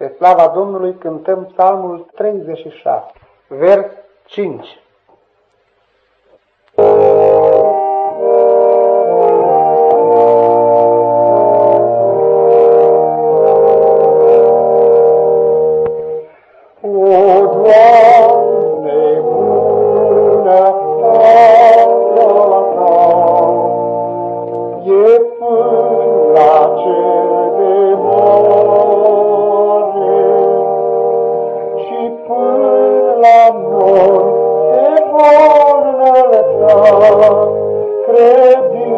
Pe slava Domnului cântăm psalmul 36, vers 5. é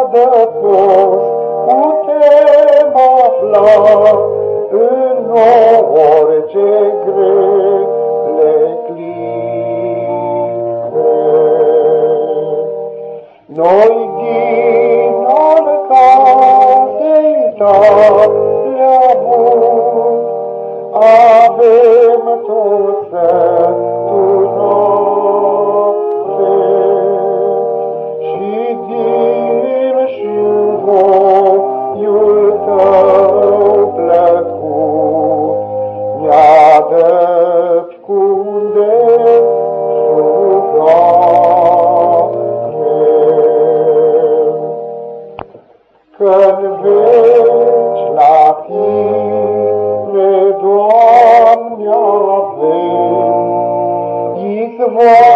adăpost putem afla în orice grele clipe. Noi din al casei tale avem tot sătul ascunde sub Când veci la tine, Doamne, avem izvor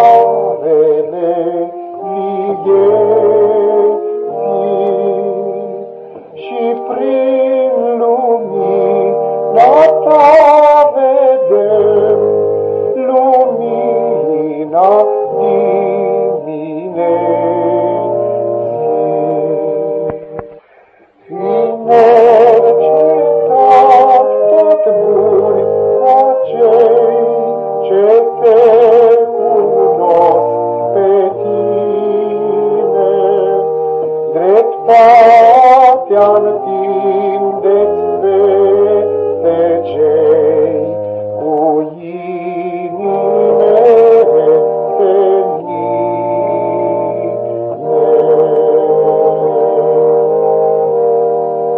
dreptatea întindeți